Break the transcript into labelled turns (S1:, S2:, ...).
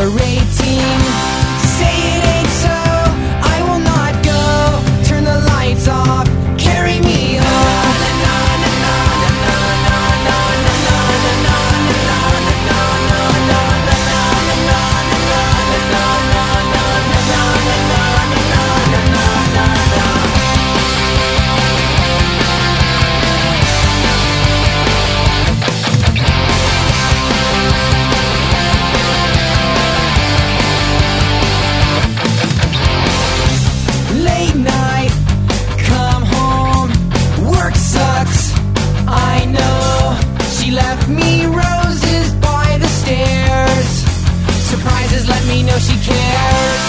S1: decorating roses by the stairs. Surprises let me know she cares.